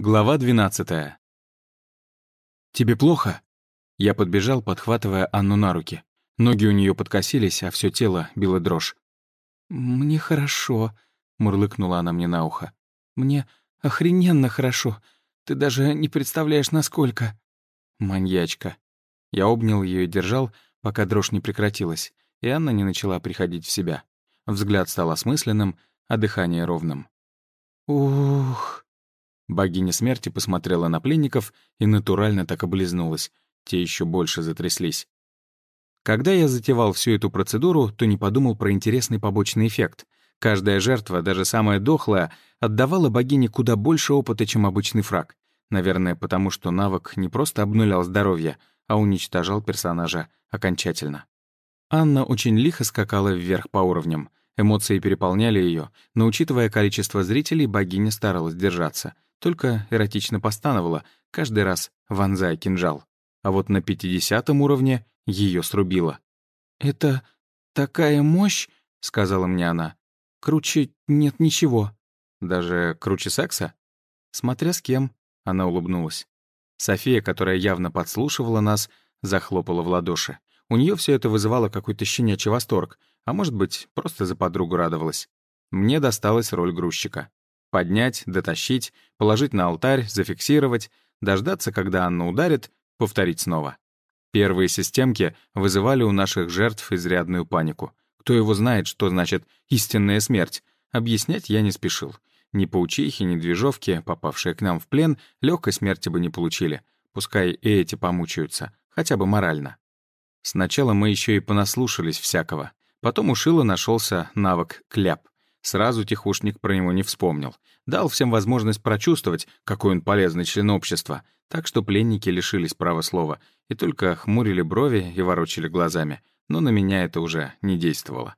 Глава 12. «Тебе плохо?» Я подбежал, подхватывая Анну на руки. Ноги у нее подкосились, а все тело било дрожь. «Мне хорошо», — мурлыкнула она мне на ухо. «Мне охрененно хорошо. Ты даже не представляешь, насколько». Маньячка. Я обнял ее и держал, пока дрожь не прекратилась, и Анна не начала приходить в себя. Взгляд стал осмысленным, а дыхание ровным. «Ух...» Богиня смерти посмотрела на пленников и натурально так облизнулась. Те еще больше затряслись. Когда я затевал всю эту процедуру, то не подумал про интересный побочный эффект. Каждая жертва, даже самая дохлая, отдавала богине куда больше опыта, чем обычный фраг. Наверное, потому что навык не просто обнулял здоровье, а уничтожал персонажа окончательно. Анна очень лихо скакала вверх по уровням. Эмоции переполняли ее, но, учитывая количество зрителей, богиня старалась держаться — только эротично постановала, каждый раз вонзая кинжал. А вот на пятидесятом уровне ее срубило. «Это такая мощь», — сказала мне она. «Круче нет ничего». «Даже круче секса?» «Смотря с кем», — она улыбнулась. София, которая явно подслушивала нас, захлопала в ладоши. У нее все это вызывало какой-то щенячий восторг, а может быть, просто за подругу радовалась. Мне досталась роль грузчика. Поднять, дотащить, положить на алтарь, зафиксировать, дождаться, когда Анна ударит, повторить снова. Первые системки вызывали у наших жертв изрядную панику. Кто его знает, что значит «истинная смерть»? Объяснять я не спешил. Ни паучихи, ни движовки, попавшие к нам в плен, легкой смерти бы не получили. Пускай и эти помучаются, хотя бы морально. Сначала мы еще и понаслушались всякого. Потом у Шила нашелся навык «кляп». Сразу тихушник про него не вспомнил. Дал всем возможность прочувствовать, какой он полезный член общества, так что пленники лишились права слова и только хмурили брови и ворочали глазами. Но на меня это уже не действовало.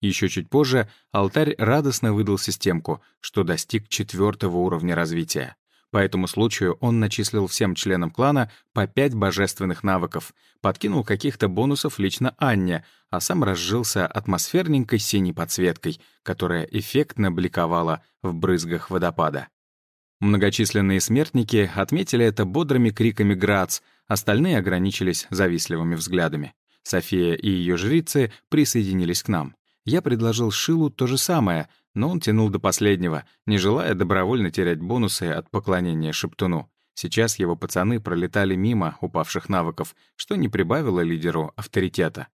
Еще чуть позже алтарь радостно выдал системку, что достиг четвертого уровня развития. По этому случаю он начислил всем членам клана по пять божественных навыков, подкинул каких-то бонусов лично Анне, а сам разжился атмосферненькой синей подсветкой, которая эффектно бликовала в брызгах водопада. Многочисленные смертники отметили это бодрыми криками «Грац», остальные ограничились завистливыми взглядами. София и ее жрицы присоединились к нам. Я предложил Шилу то же самое — но он тянул до последнего, не желая добровольно терять бонусы от поклонения Шептуну. Сейчас его пацаны пролетали мимо упавших навыков, что не прибавило лидеру авторитета.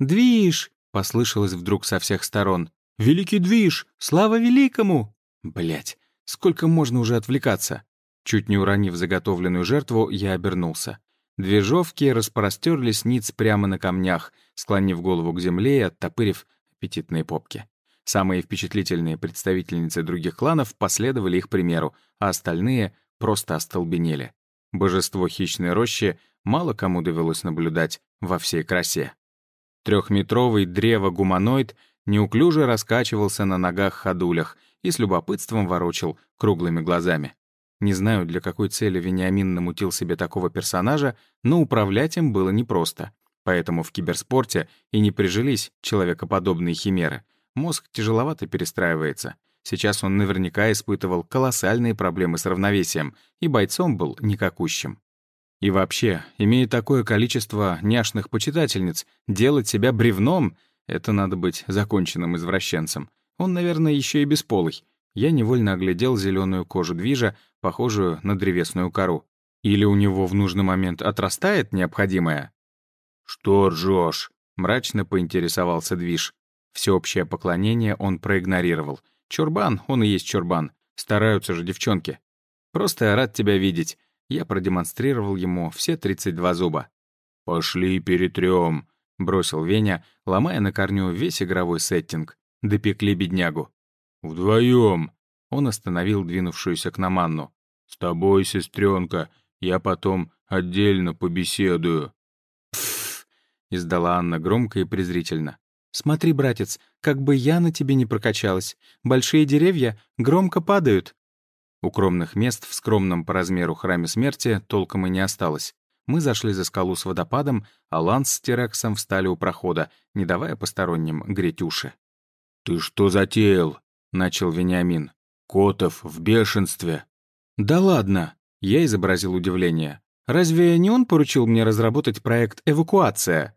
«Движ!» — послышалось вдруг со всех сторон. «Великий движ! Слава великому!» Блять, сколько можно уже отвлекаться? Чуть не уронив заготовленную жертву, я обернулся. Движовки распростерлись ниц прямо на камнях, склонив голову к земле и оттопырив аппетитные попки. Самые впечатлительные представительницы других кланов последовали их примеру, а остальные просто остолбенели. Божество хищной рощи мало кому довелось наблюдать во всей красе. Трехметровый древо-гуманоид неуклюже раскачивался на ногах-ходулях и с любопытством ворочил круглыми глазами. Не знаю, для какой цели Вениамин намутил себе такого персонажа, но управлять им было непросто. Поэтому в киберспорте и не прижились человекоподобные химеры — Мозг тяжеловато перестраивается. Сейчас он наверняка испытывал колоссальные проблемы с равновесием, и бойцом был никакущим. И вообще, имея такое количество няшных почитательниц, делать себя бревном — это надо быть законченным извращенцем. Он, наверное, еще и бесполый. Я невольно оглядел зеленую кожу движа, похожую на древесную кору. Или у него в нужный момент отрастает необходимое? «Что ржешь?» — мрачно поинтересовался движ. Всеобщее поклонение он проигнорировал. Чурбан, он и есть чурбан. Стараются же девчонки. Просто рад тебя видеть. Я продемонстрировал ему все 32 зуба. «Пошли перетрем», — бросил Веня, ломая на корню весь игровой сеттинг. Допекли беднягу. «Вдвоем», — он остановил двинувшуюся к нам Анну. «С тобой, сестренка, я потом отдельно побеседую». «Пф», — издала Анна громко и презрительно. «Смотри, братец, как бы я на тебе не прокачалась. Большие деревья громко падают». Укромных мест в скромном по размеру храме смерти толком и не осталось. Мы зашли за скалу с водопадом, а Ланс с Терексом встали у прохода, не давая посторонним греть уши. «Ты что затеял?» — начал Вениамин. «Котов в бешенстве». «Да ладно!» — я изобразил удивление. «Разве не он поручил мне разработать проект «Эвакуация»?»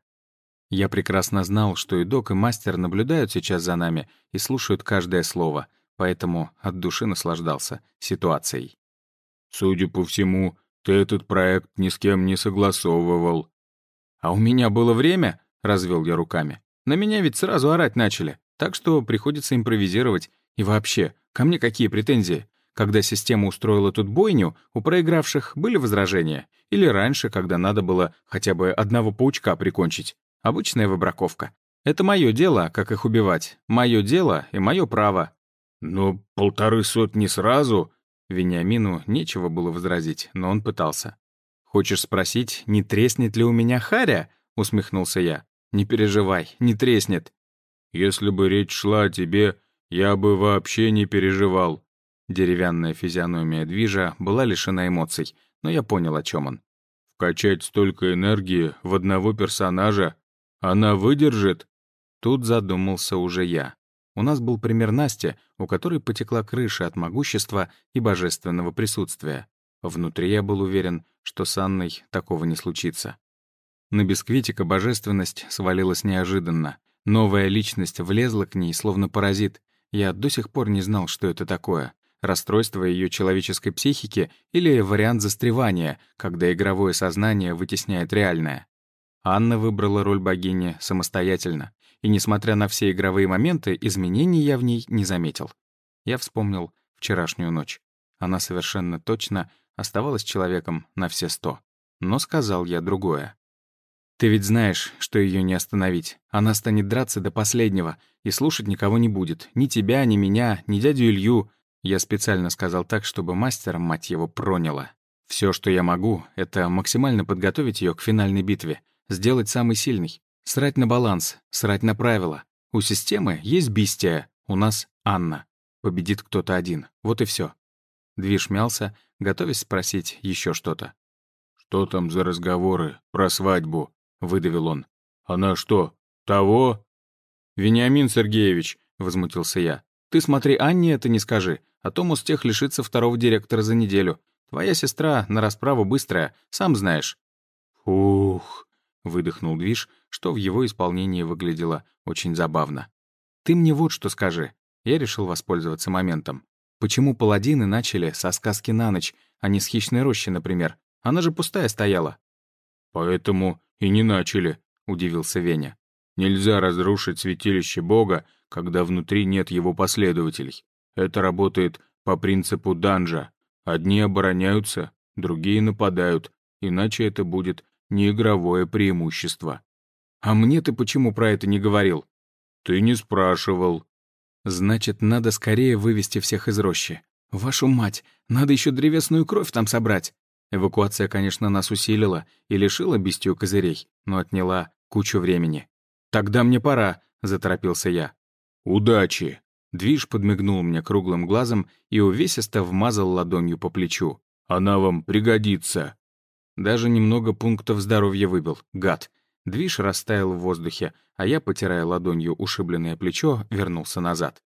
Я прекрасно знал, что и док, и мастер наблюдают сейчас за нами и слушают каждое слово, поэтому от души наслаждался ситуацией. «Судя по всему, ты этот проект ни с кем не согласовывал». «А у меня было время?» — развел я руками. «На меня ведь сразу орать начали, так что приходится импровизировать. И вообще, ко мне какие претензии? Когда система устроила тут бойню, у проигравших были возражения? Или раньше, когда надо было хотя бы одного паучка прикончить? Обычная выбраковка. Это мое дело, как их убивать. Мое дело и мое право. Но полторы сотни сразу? Вениамину нечего было возразить, но он пытался. «Хочешь спросить, не треснет ли у меня харя?» — усмехнулся я. «Не переживай, не треснет». «Если бы речь шла о тебе, я бы вообще не переживал». Деревянная физиономия движа была лишена эмоций, но я понял, о чем он. «Вкачать столько энергии в одного персонажа она выдержит?» Тут задумался уже я. У нас был пример Насти, у которой потекла крыша от могущества и божественного присутствия. Внутри я был уверен, что с Анной такого не случится. На бисквитика божественность свалилась неожиданно. Новая личность влезла к ней, словно паразит. Я до сих пор не знал, что это такое. Расстройство ее человеческой психики или вариант застревания, когда игровое сознание вытесняет реальное. Анна выбрала роль богини самостоятельно, и, несмотря на все игровые моменты, изменений я в ней не заметил. Я вспомнил вчерашнюю ночь. Она совершенно точно оставалась человеком на все сто. Но сказал я другое. «Ты ведь знаешь, что ее не остановить. Она станет драться до последнего и слушать никого не будет. Ни тебя, ни меня, ни дядю Илью». Я специально сказал так, чтобы мастер, мать его, проняло. Все, что я могу, это максимально подготовить ее к финальной битве, Сделать самый сильный. Срать на баланс, срать на правила. У системы есть бистия, у нас Анна. Победит кто-то один. Вот и все. Движ мялся, готовясь спросить еще что-то. «Что там за разговоры про свадьбу?» — выдавил он. «Она что, того?» «Вениамин Сергеевич», — возмутился я, «ты смотри Анне это не скажи, а то Мостех лишится второго директора за неделю. Твоя сестра на расправу быстрая, сам знаешь». «Ух», — выдохнул Движ, что в его исполнении выглядело очень забавно. «Ты мне вот что скажи». Я решил воспользоваться моментом. Почему паладины начали со сказки на ночь, а не с хищной рощи, например? Она же пустая стояла. «Поэтому и не начали», — удивился Веня. «Нельзя разрушить святилище Бога, когда внутри нет его последователей. Это работает по принципу данжа. Одни обороняются, другие нападают, иначе это будет неигровое преимущество. А мне ты почему про это не говорил? Ты не спрашивал. Значит, надо скорее вывести всех из рощи. Вашу мать, надо еще древесную кровь там собрать. Эвакуация, конечно, нас усилила и лишила бестию козырей, но отняла кучу времени. «Тогда мне пора», — заторопился я. «Удачи!» Движ подмигнул мне круглым глазом и увесисто вмазал ладонью по плечу. «Она вам пригодится!» Даже немного пунктов здоровья выбил, гад. Движ растаял в воздухе, а я, потирая ладонью ушибленное плечо, вернулся назад.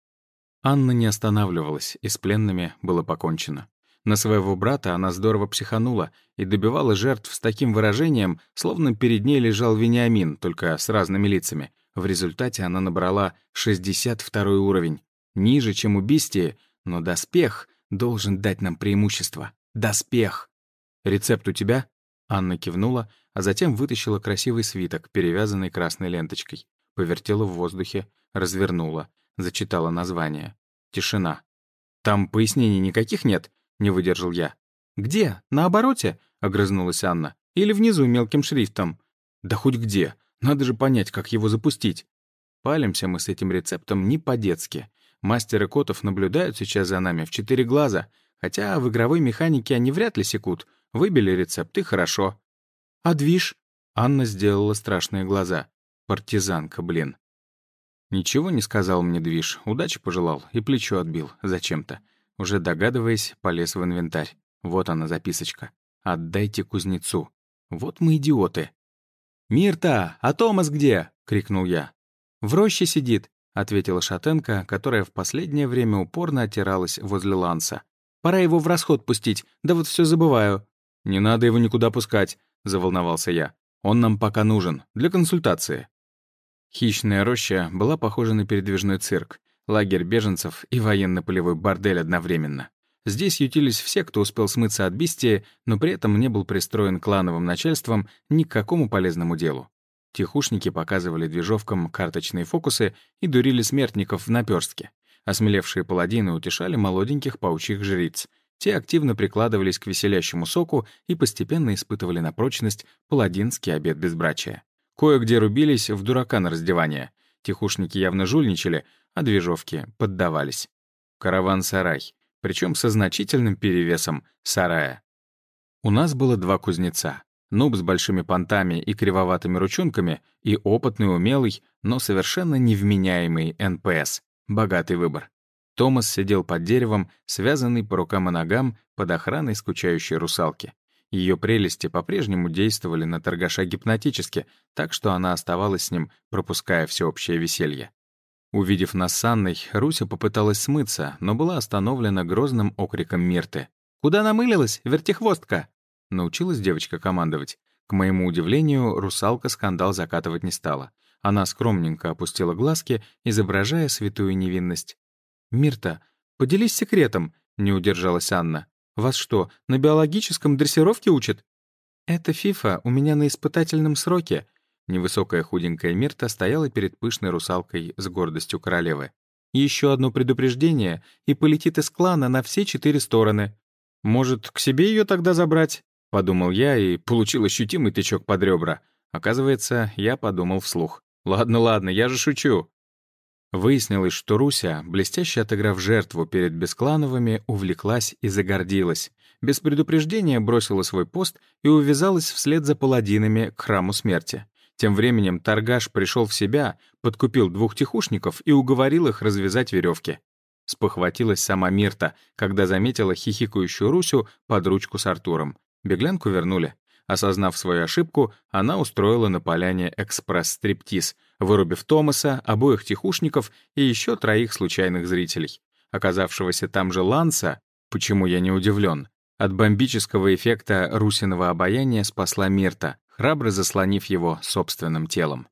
Анна не останавливалась, и с пленными было покончено. На своего брата она здорово психанула и добивала жертв с таким выражением, словно перед ней лежал Вениамин, только с разными лицами. В результате она набрала 62 уровень. Ниже, чем у Бистии, но доспех должен дать нам преимущество. Доспех! Рецепт у тебя? Анна кивнула, а затем вытащила красивый свиток, перевязанный красной ленточкой. Повертела в воздухе, развернула, зачитала название. Тишина. «Там пояснений никаких нет?» — не выдержал я. «Где? На обороте?» — огрызнулась Анна. «Или внизу мелким шрифтом?» «Да хоть где. Надо же понять, как его запустить». Палимся мы с этим рецептом не по-детски. Мастеры котов наблюдают сейчас за нами в четыре глаза, хотя в игровой механике они вряд ли секут — Выбили рецепт, и хорошо. А движ? Анна сделала страшные глаза. Партизанка, блин. Ничего не сказал мне движ, удачи пожелал и плечо отбил, зачем-то. Уже догадываясь, полез в инвентарь. Вот она, записочка. «Отдайте кузнецу». Вот мы идиоты. «Мирта, а Томас где?» — крикнул я. «В роще сидит», — ответила шатенка, которая в последнее время упорно отиралась возле ланса. Пора его в расход пустить, да вот все забываю». «Не надо его никуда пускать», — заволновался я. «Он нам пока нужен, для консультации». Хищная роща была похожа на передвижной цирк, лагерь беженцев и военно-полевой бордель одновременно. Здесь ютились все, кто успел смыться от бестии, но при этом не был пристроен клановым начальством ни к какому полезному делу. Тихушники показывали движовкам карточные фокусы и дурили смертников в наперстке. Осмелевшие паладины утешали молоденьких паучьих жриц. Те активно прикладывались к веселящему соку и постепенно испытывали на прочность паладинский обет безбрачия. Кое-где рубились в дурака на раздевание. Тихушники явно жульничали, а девчонки поддавались. Караван-сарай, причем со значительным перевесом сарая. У нас было два кузнеца. Нуб с большими понтами и кривоватыми ручонками и опытный, умелый, но совершенно невменяемый NPC. Богатый выбор. Томас сидел под деревом, связанный по рукам и ногам под охраной скучающей русалки. Ее прелести по-прежнему действовали на торгаша гипнотически, так что она оставалась с ним, пропуская всеобщее веселье. Увидев нас с Анной, Руся попыталась смыться, но была остановлена грозным окриком Мирты. «Куда намылилась, вертихвостка?» Научилась девочка командовать. К моему удивлению, русалка скандал закатывать не стала. Она скромненько опустила глазки, изображая святую невинность. «Мирта, поделись секретом», — не удержалась Анна. «Вас что, на биологическом дрессировке учат?» «Это Фифа у меня на испытательном сроке», Невысокая худенькая Мирта стояла перед пышной русалкой с гордостью королевы. Еще одно предупреждение, и полетит из клана на все четыре стороны. Может, к себе ее тогда забрать? Подумал я и получил ощутимый тычок под ребра. Оказывается, я подумал вслух. Ладно, ладно, я же шучу. Выяснилось, что Руся, блестяще отыграв жертву перед Бесклановыми, увлеклась и загордилась. Без предупреждения бросила свой пост и увязалась вслед за паладинами к храму смерти. Тем временем торгаш пришел в себя, подкупил двух тихушников и уговорил их развязать веревки. Спохватилась сама Мирта, когда заметила хихикающую Русю под ручку с Артуром. Беглянку вернули. Осознав свою ошибку, она устроила на поляне экспресс-стриптиз, вырубив Томаса, обоих тихушников и еще троих случайных зрителей. Оказавшегося там же Ланса, почему я не удивлен, от бомбического эффекта русиного обаяния спасла Мирта, храбро заслонив его собственным телом.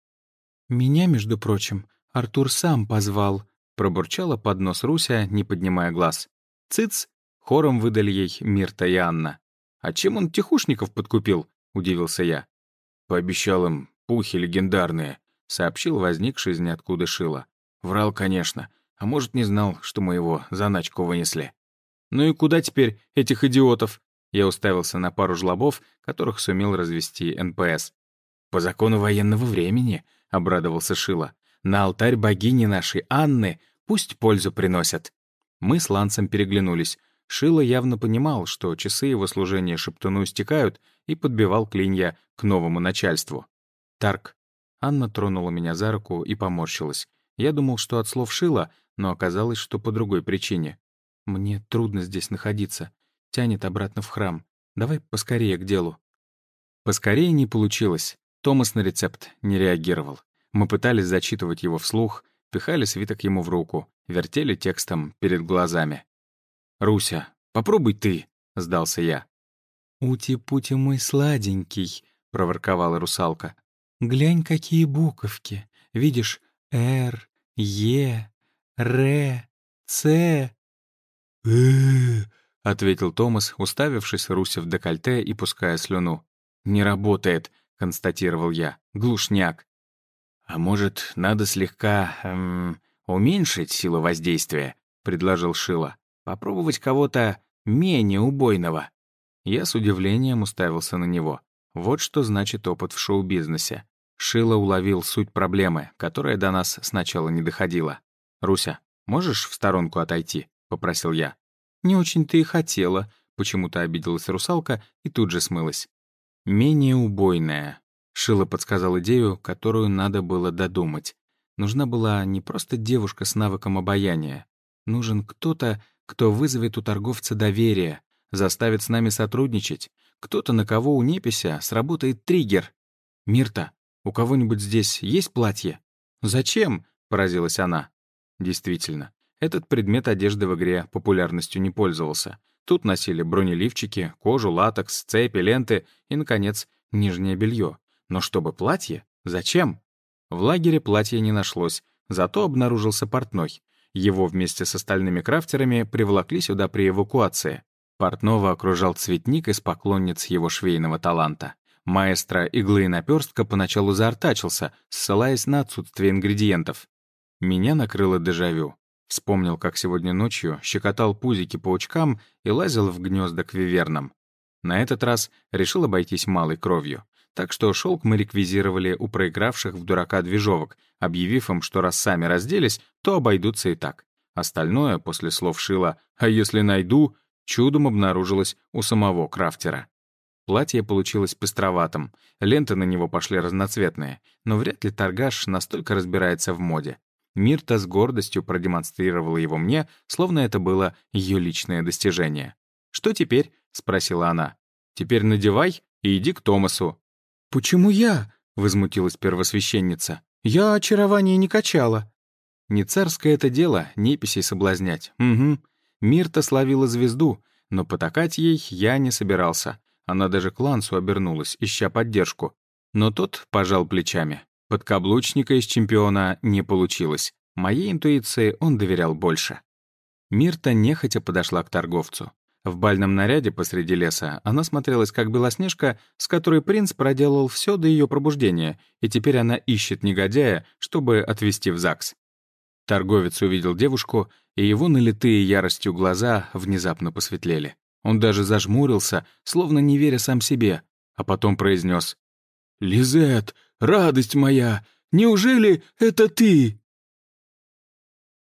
«Меня, между прочим, Артур сам позвал», — пробурчала под нос Руся, не поднимая глаз. «Цыц!» — хором выдали ей Мирта и Анна. «А чем он тихушников подкупил?» — удивился я. «Пообещал им пухи легендарные», — сообщил возникший из ниоткуда Шила. «Врал, конечно, а может, не знал, что мы его заначку вынесли». «Ну и куда теперь этих идиотов?» Я уставился на пару жлобов, которых сумел развести НПС. «По закону военного времени», — обрадовался Шила. «На алтарь богини нашей Анны пусть пользу приносят». Мы с Лансом переглянулись. Шила явно понимал, что часы его служения Шептуну истекают, и подбивал клинья к новому начальству. «Тарк». Анна тронула меня за руку и поморщилась. Я думал, что от слов Шила, но оказалось, что по другой причине. «Мне трудно здесь находиться тянет обратно в храм. Давай поскорее к делу». Поскорее не получилось. Томас на рецепт не реагировал. Мы пытались зачитывать его вслух, пихали свиток ему в руку, вертели текстом перед глазами. «Руся, попробуй ты», — сдался я. «Ути-пути мой сладенький», — проворковала русалка. «Глянь, какие буковки. Видишь, Р, Е, Р, Ц». «Э-э-э», — ответил Томас, уставившись Руся в декольте и пуская слюну. «Не работает», — констатировал я. «Глушняк». «А может, надо слегка... Эм, уменьшить силу воздействия?» — предложил Шила. «Попробовать кого-то менее убойного». Я с удивлением уставился на него. Вот что значит опыт в шоу-бизнесе. Шила уловил суть проблемы, которая до нас сначала не доходила. «Руся, можешь в сторонку отойти?» — попросил я. «Не очень-то и хотела», — почему-то обиделась русалка и тут же смылась. «Менее убойная», — Шила подсказал идею, которую надо было додумать. Нужна была не просто девушка с навыком обаяния. Нужен кто-то, кто вызовет у торговца доверие, заставит с нами сотрудничать, кто-то, на кого у непися сработает триггер. «Мирта, у кого-нибудь здесь есть платье?» «Зачем?» — поразилась она. Действительно, этот предмет одежды в игре популярностью не пользовался. Тут носили бронеливчики, кожу, латекс, цепи, ленты и, наконец, нижнее белье. Но чтобы платье? Зачем? В лагере платья не нашлось, зато обнаружился портной. Его вместе с остальными крафтерами приволокли сюда при эвакуации. Портного окружал цветник из поклонниц его швейного таланта. Маэстро иглы и наперстка поначалу заортачился, ссылаясь на отсутствие ингредиентов. Меня накрыло дежавю. Вспомнил, как сегодня ночью щекотал пузики паучкам и лазил в гнезда к вивернам. На этот раз решил обойтись малой кровью. Так что шелк мы реквизировали у проигравших в дурака движовок, объявив им, что раз сами разделись, то обойдутся и так. Остальное, после слов Шила «а если найду», чудом обнаружилось у самого крафтера. Платье получилось пестроватым, ленты на него пошли разноцветные, но вряд ли торгаш настолько разбирается в моде. Мирта с гордостью продемонстрировала его мне, словно это было ее личное достижение. «Что теперь?» — спросила она. «Теперь надевай и иди к Томасу». «Почему я?» — возмутилась первосвященница. «Я очарование не качала». «Не царское это дело, неписей соблазнять. Угу. Мирта славила звезду, но потакать ей я не собирался. Она даже к Лансу обернулась, ища поддержку. Но тот пожал плечами. Подкаблучника из чемпиона не получилось. Моей интуиции он доверял больше. Мирта нехотя подошла к торговцу. В бальном наряде посреди леса она смотрелась как белоснежка, с которой принц проделал все до ее пробуждения, и теперь она ищет негодяя, чтобы отвезти в ЗАГС. Торговец увидел девушку, и его налитые яростью глаза внезапно посветлели. Он даже зажмурился, словно не веря сам себе, а потом произнес: «Лизет, радость моя, неужели это ты?»